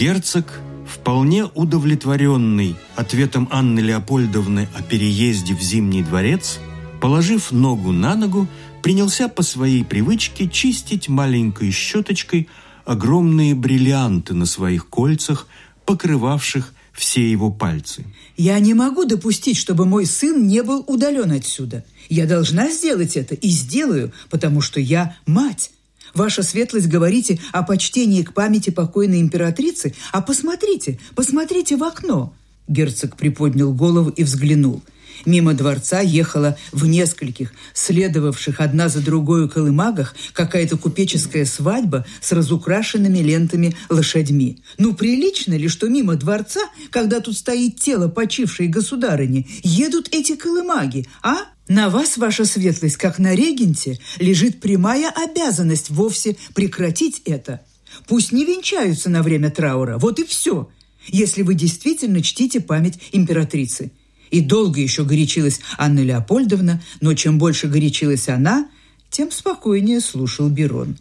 Герцог, вполне удовлетворенный ответом Анны Леопольдовны о переезде в Зимний дворец, положив ногу на ногу, принялся по своей привычке чистить маленькой щеточкой огромные бриллианты на своих кольцах, покрывавших все его пальцы. «Я не могу допустить, чтобы мой сын не был удален отсюда. Я должна сделать это и сделаю, потому что я мать. Ваша светлость говорите о почтении к памяти покойной императрицы, а посмотрите, посмотрите в окно». Герцог приподнял голову и взглянул – Мимо дворца ехала в нескольких, следовавших одна за другой колымагах, какая-то купеческая свадьба с разукрашенными лентами лошадьми. Ну, прилично ли, что мимо дворца, когда тут стоит тело почившей государыни, едут эти колымаги, а? На вас, ваша светлость, как на регенте, лежит прямая обязанность вовсе прекратить это. Пусть не венчаются на время траура, вот и все, если вы действительно чтите память императрицы. И долго еще горячилась Анна Леопольдовна, но чем больше горячилась она, тем спокойнее слушал Берон.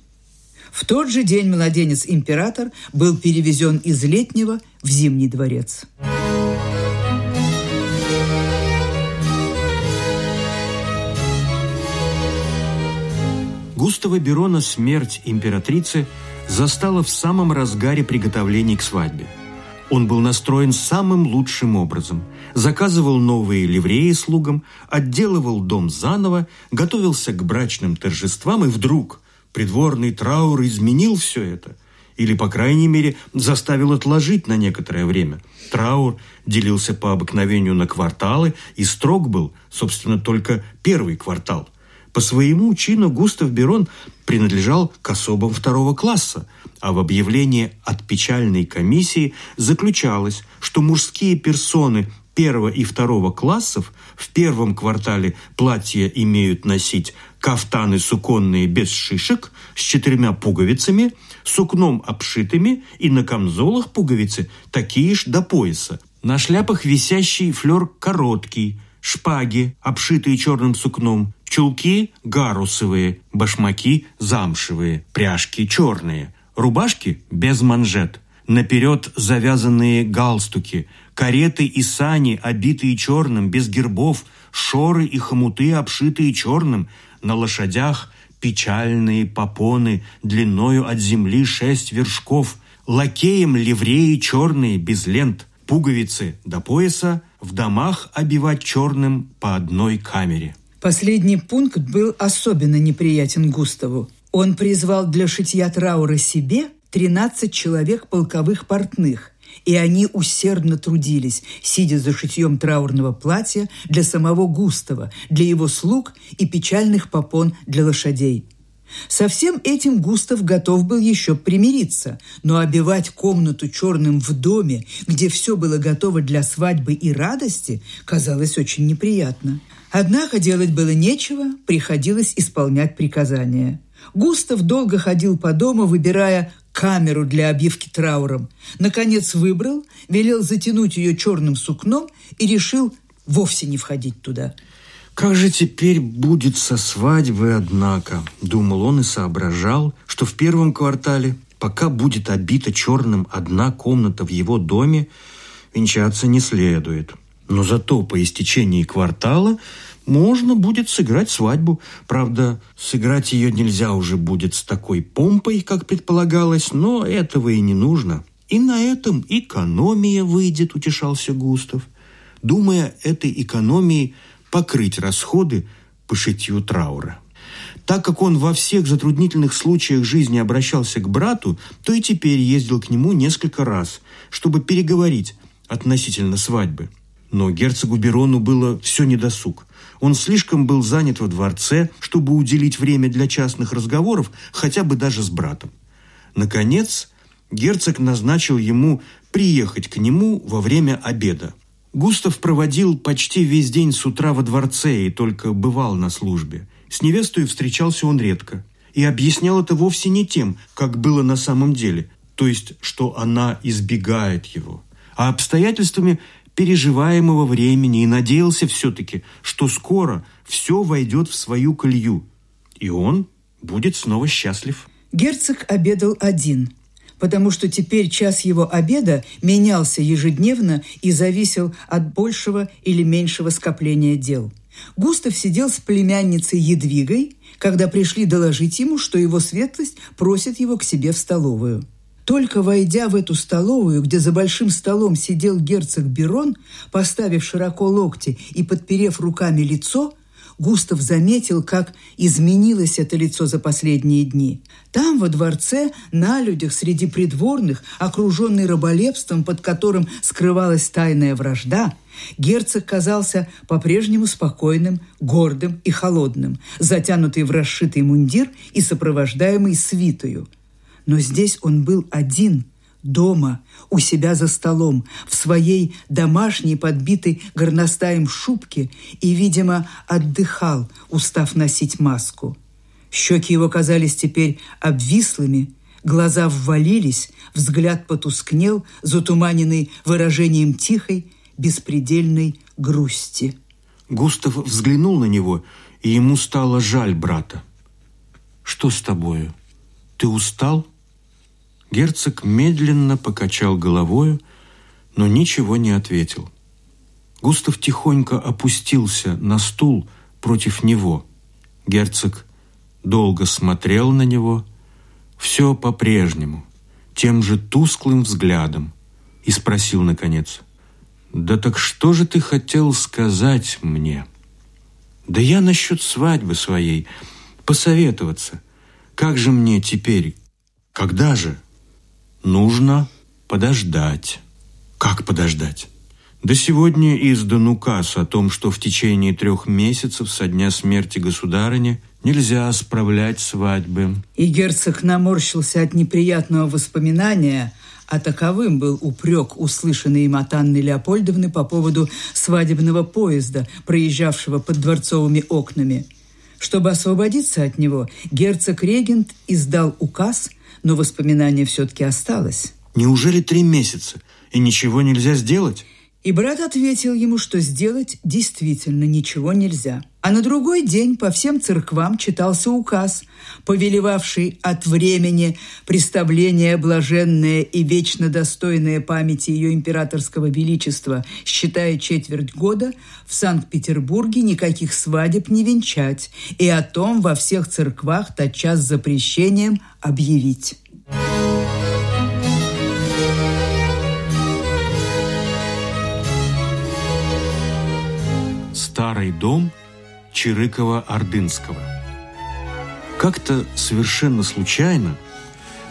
В тот же день младенец-император был перевезен из Летнего в Зимний дворец. Густава Берона смерть императрицы застала в самом разгаре приготовлений к свадьбе – он был настроен самым лучшим образом. Заказывал новые ливреи слугам, отделывал дом заново, готовился к брачным торжествам, и вдруг придворный траур изменил все это. Или, по крайней мере, заставил отложить на некоторое время. Траур делился по обыкновению на кварталы, и строг был, собственно, только первый квартал – по своему чину Густав Берон принадлежал к особам второго класса, а в объявлении от печальной комиссии заключалось, что мужские персоны первого и второго классов в первом квартале платья имеют носить кафтаны суконные без шишек с четырьмя пуговицами, сукном обшитыми и на камзолах пуговицы такие ж до пояса. На шляпах висящий флер короткий, шпаги, обшитые черным сукном, чулки гарусовые, башмаки замшевые, пряжки черные, рубашки без манжет, наперед завязанные галстуки, кареты и сани, обитые черным, без гербов, шоры и хомуты, обшитые черным, на лошадях печальные попоны длиною от земли шесть вершков, лакеем ливреи черные, без лент, пуговицы до пояса, в домах обивать черным по одной камере. Последний пункт был особенно неприятен Густаву. Он призвал для шитья траура себе 13 человек полковых портных, и они усердно трудились, сидя за шитьем траурного платья для самого Густава, для его слуг и печальных попон для лошадей. Со всем этим Густав готов был еще примириться, но обивать комнату черным в доме, где все было готово для свадьбы и радости, казалось очень неприятно. Однако делать было нечего, приходилось исполнять приказания. Густав долго ходил по дому, выбирая камеру для обивки трауром. Наконец выбрал, велел затянуть ее черным сукном и решил вовсе не входить туда. «Как же теперь будет со свадьбой, однако?» Думал он и соображал, что в первом квартале, пока будет обита черным одна комната в его доме, венчаться не следует – но зато по истечении квартала можно будет сыграть свадьбу. Правда, сыграть ее нельзя уже будет с такой помпой, как предполагалось, но этого и не нужно. И на этом экономия выйдет, утешался Густав, думая этой экономией покрыть расходы по шитью траура. Так как он во всех затруднительных случаях жизни обращался к брату, то и теперь ездил к нему несколько раз, чтобы переговорить относительно свадьбы – но герцогу Берону было все недосуг. Он слишком был занят во дворце, чтобы уделить время для частных разговоров, хотя бы даже с братом. Наконец, герцог назначил ему приехать к нему во время обеда. Густав проводил почти весь день с утра во дворце и только бывал на службе. С невестой встречался он редко. И объяснял это вовсе не тем, как было на самом деле, то есть, что она избегает его, а обстоятельствами, переживаемого времени и надеялся все-таки, что скоро все войдет в свою колью, и он будет снова счастлив. Герцог обедал один. потому что теперь час его обеда менялся ежедневно и зависел от большего или меньшего скопления дел. Густав сидел с племянницей Едвигой, когда пришли доложить ему, что его светлость просит его к себе в столовую. Только войдя в эту столовую, где за большим столом сидел герцог Берон, поставив широко локти и подперев руками лицо, Густав заметил, как изменилось это лицо за последние дни. Там, во дворце, на людях, среди придворных, окруженный раболепством, под которым скрывалась тайная вражда, герцог казался по-прежнему спокойным, гордым и холодным, затянутый в расшитый мундир и сопровождаемый свитою. Но здесь он был один – дома, у себя за столом, в своей домашней подбитой горностаем шубке и, видимо, отдыхал, устав носить маску. Щеки его казались теперь обвислыми, глаза ввалились, взгляд потускнел, затуманенный выражением тихой, беспредельной грусти. Густав взглянул на него, и ему стало жаль брата. «Что с тобою? Ты устал?» Герцог медленно покачал головою, но ничего не ответил. Густав тихонько опустился на стул против него. Герцог долго смотрел на него, все по-прежнему, тем же тусклым взглядом, и спросил, наконец, «Да так что же ты хотел сказать мне?» «Да я насчет свадьбы своей, посоветоваться. Как же мне теперь? Когда же?» Нужно подождать. Как подождать? До сегодня издан указ о том, что в течение трех месяцев со дня смерти государыни нельзя справлять свадьбы. И герцог наморщился от неприятного воспоминания, а таковым был упрек, услышанный им от Анны Леопольдовны по поводу свадебного поезда, проезжавшего под дворцовыми окнами. Чтобы освободиться от него, герцог-регент издал указ – но воспоминание все-таки осталось. Неужели три месяца, и ничего нельзя сделать? И брат ответил ему, что сделать действительно ничего нельзя. А на другой день по всем церквам читался указ, повелевавший от времени представление блаженное и вечно достойное памяти ее императорского величества, считая четверть года, в Санкт-Петербурге никаких свадеб не венчать, и о том во всех церквах тотчас запрещением объявить. Старый дом Чирыкова-Ордынского. Как-то совершенно случайно,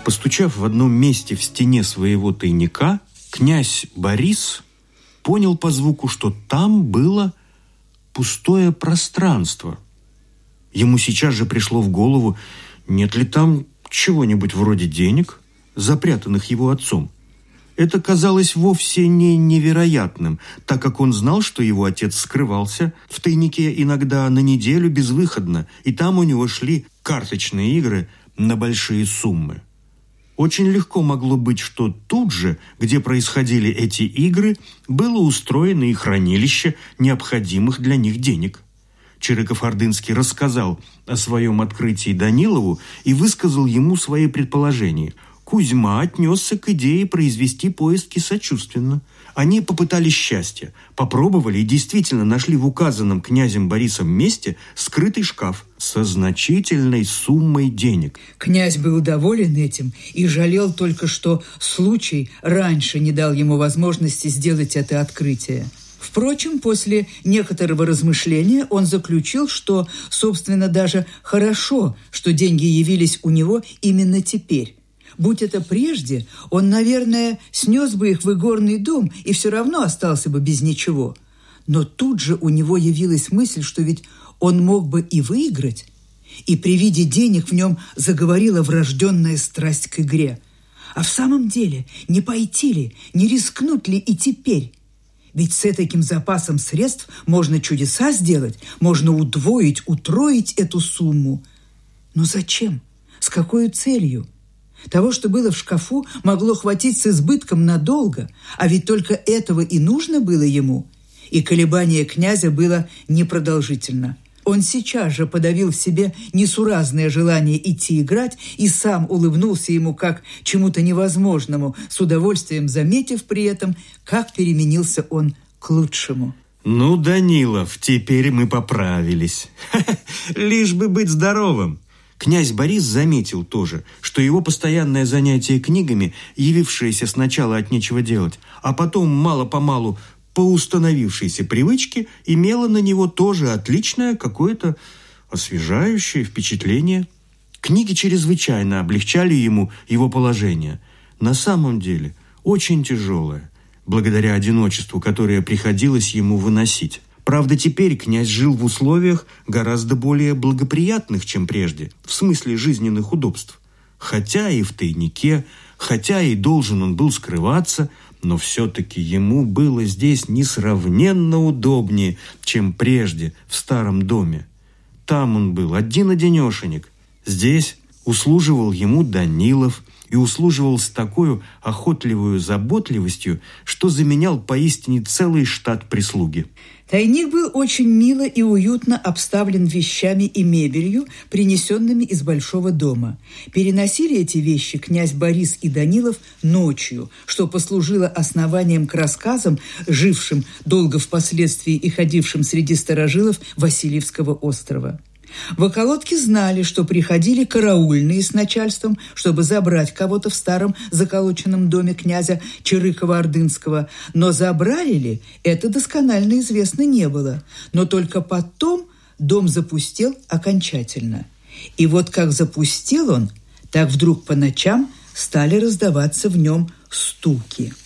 постучав в одном месте в стене своего тайника, князь Борис понял по звуку, что там было пустое пространство. Ему сейчас же пришло в голову, нет ли там чего-нибудь вроде денег, запрятанных его отцом. Это казалось вовсе не невероятным, так как он знал, что его отец скрывался в тайнике иногда на неделю безвыходно, и там у него шли карточные игры на большие суммы. Очень легко могло быть, что тут же, где происходили эти игры, было устроено и хранилище необходимых для них денег. Чирыков-Ордынский рассказал о своем открытии Данилову и высказал ему свои предположения – Кузьма отнесся к идее произвести поиски сочувственно. Они попытались счастья, попробовали и действительно нашли в указанном князем Борисом месте скрытый шкаф со значительной суммой денег. Князь был доволен этим и жалел только, что случай раньше не дал ему возможности сделать это открытие. Впрочем, после некоторого размышления он заключил, что, собственно, даже хорошо, что деньги явились у него именно теперь, Будь это прежде, он, наверное, снес бы их в игорный дом и все равно остался бы без ничего. Но тут же у него явилась мысль, что ведь он мог бы и выиграть. И при виде денег в нем заговорила врожденная страсть к игре. А в самом деле, не пойти ли, не рискнуть ли и теперь? Ведь с таким запасом средств можно чудеса сделать, можно удвоить, утроить эту сумму. Но зачем? С какой целью? Того, что было в шкафу, могло хватить с избытком надолго, а ведь только этого и нужно было ему. И колебание князя было непродолжительно. Он сейчас же подавил в себе несуразное желание идти играть и сам улыбнулся ему как чему-то невозможному, с удовольствием заметив при этом, как переменился он к лучшему. «Ну, Данилов, теперь мы поправились. Лишь бы быть здоровым». Князь Борис заметил тоже, что его постоянное занятие книгами, явившееся сначала от нечего делать, а потом мало-помалу по установившейся привычке, имело на него тоже отличное какое-то освежающее впечатление. Книги чрезвычайно облегчали ему его положение. На самом деле очень тяжелое, благодаря одиночеству, которое приходилось ему выносить. Правда, теперь князь жил в условиях гораздо более благоприятных, чем прежде, в смысле жизненных удобств. Хотя и в тайнике, хотя и должен он был скрываться – но все-таки ему было здесь несравненно удобнее, чем прежде в старом доме. Там он был один-одинешенек. Здесь услуживал ему Данилов и услуживал с такой охотливой заботливостью, что заменял поистине целый штат прислуги. Тайник был очень мило и уютно обставлен вещами и мебелью, принесенными из большого дома. Переносили эти вещи князь Борис и Данилов ночью, что послужило основанием к рассказам, жившим долго впоследствии и ходившим среди старожилов Васильевского острова. В околотке знали, что приходили караульные с начальством, чтобы забрать кого-то в старом заколоченном доме князя Чирыкова-Ордынского. Но забрали ли, это досконально известно не было. Но только потом дом запустел окончательно. И вот как запустил он, так вдруг по ночам стали раздаваться в нем стуки –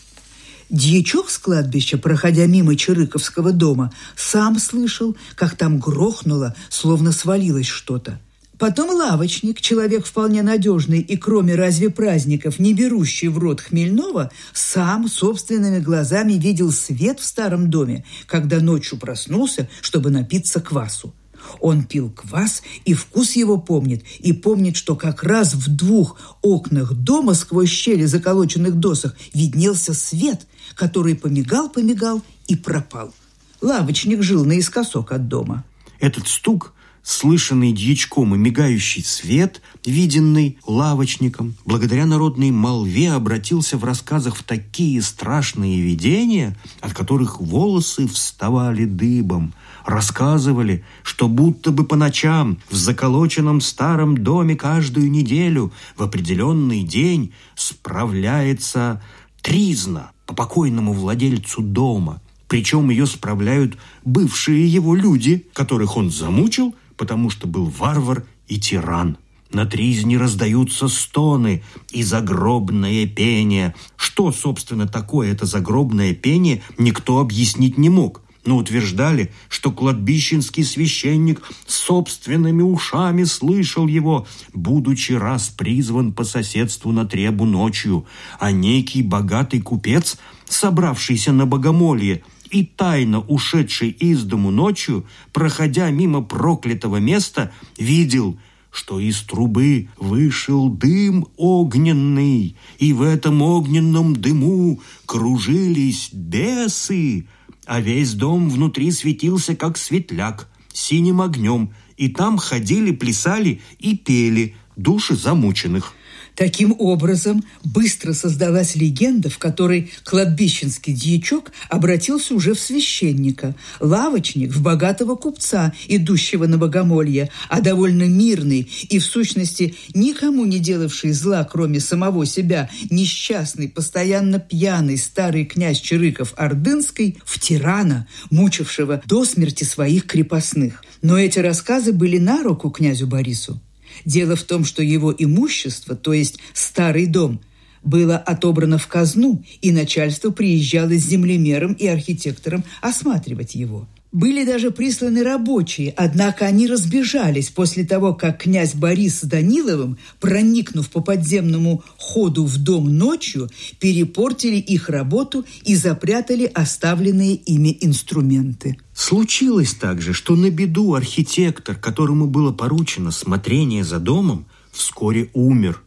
Дьячок с кладбища, проходя мимо Чирыковского дома, сам слышал, как там грохнуло, словно свалилось что-то. Потом лавочник, человек вполне надежный и кроме разве праздников, не берущий в рот хмельного, сам собственными глазами видел свет в старом доме, когда ночью проснулся, чтобы напиться квасу. Он пил квас, и вкус его помнит, и помнит, что как раз в двух окнах дома сквозь щели заколоченных досок виднелся свет, который помигал-помигал и пропал. Лавочник жил наискосок от дома. Этот стук слышанный дьячком и мигающий свет, виденный лавочником, благодаря народной молве обратился в рассказах в такие страшные видения, от которых волосы вставали дыбом, рассказывали, что будто бы по ночам в заколоченном старом доме каждую неделю в определенный день справляется тризна по покойному владельцу дома. Причем ее справляют бывшие его люди, которых он замучил, потому что был варвар и тиран. На тризне раздаются стоны и загробное пение. Что, собственно, такое это загробное пение, никто объяснить не мог но утверждали, что кладбищенский священник собственными ушами слышал его, будучи раз призван по соседству на требу ночью, а некий богатый купец, собравшийся на богомолье, и тайно ушедший из дому ночью, проходя мимо проклятого места, видел – что из трубы вышел дым огненный, и в этом огненном дыму кружились бесы, а весь дом внутри светился, как светляк, синим огнем, и там ходили, плясали и пели души замученных. Таким образом, быстро создалась легенда, в которой кладбищенский дьячок обратился уже в священника, лавочник в богатого купца, идущего на богомолье, а довольно мирный и, в сущности, никому не делавший зла, кроме самого себя, несчастный, постоянно пьяный старый князь Чирыков Ордынский в тирана, мучившего до смерти своих крепостных. Но эти рассказы были на руку князю Борису. Дело в том, что его имущество, то есть старый дом, было отобрано в казну, и начальство приезжало с землемером и архитектором осматривать его. Были даже присланы рабочие, однако они разбежались после того, как князь Борис с Даниловым, проникнув по подземному ходу в дом ночью, перепортили их работу и запрятали оставленные ими инструменты. Случилось также, что на беду архитектор, которому было поручено смотрение за домом, вскоре умер,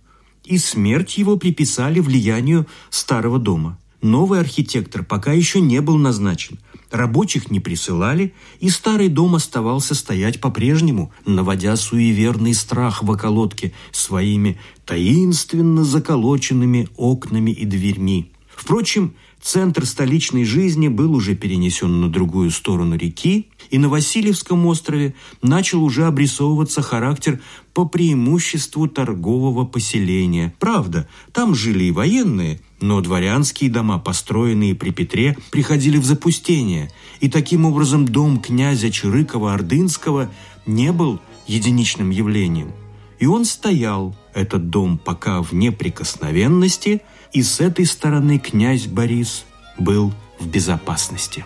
и смерть его приписали влиянию старого дома. Новый архитектор пока еще не был назначен – рабочих не присылали, и старый дом оставался стоять по-прежнему, наводя суеверный страх в околотке своими таинственно заколоченными окнами и дверьми. Впрочем, центр столичной жизни был уже перенесен на другую сторону реки, и на Васильевском острове начал уже обрисовываться характер по преимуществу торгового поселения. Правда, там жили и военные, но дворянские дома, построенные при Петре, приходили в запустение, и таким образом дом князя Чирыкова-Ордынского не был единичным явлением. И он стоял, этот дом, пока в неприкосновенности, и с этой стороны князь Борис был в безопасности.